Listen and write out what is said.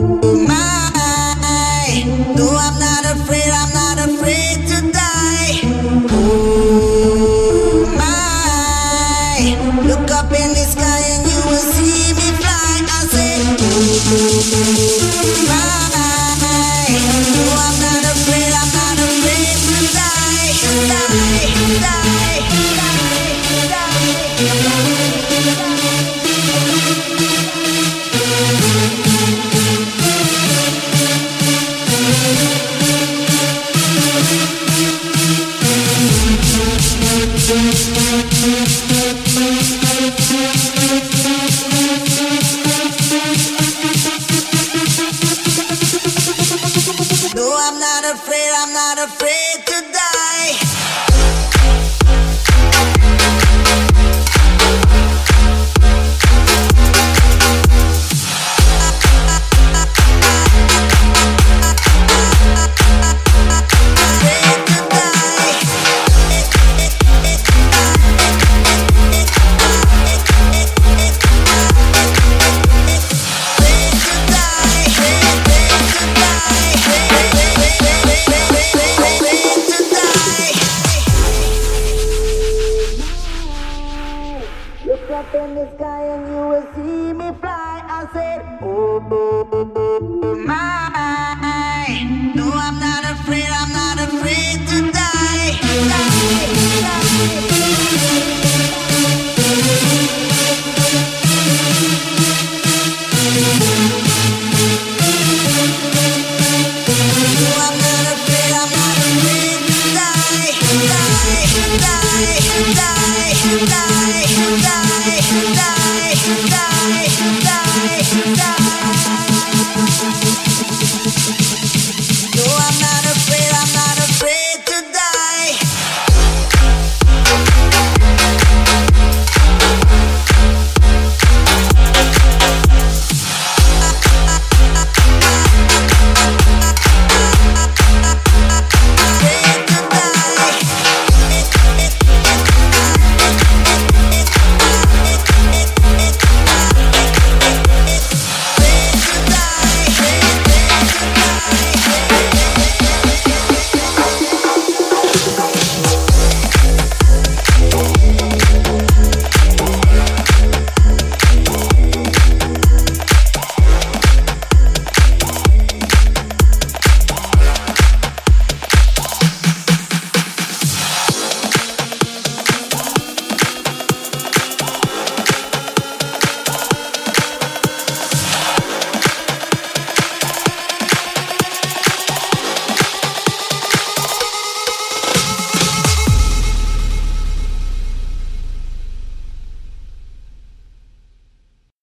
my, though I'm not afraid, I'm not afraid, I'm not afraid to die. up in the sky and you will see me fly. I said, oh, oh, oh, oh my. No, I'm not afraid, I'm not afraid to die. Die, die. die, die, die, die.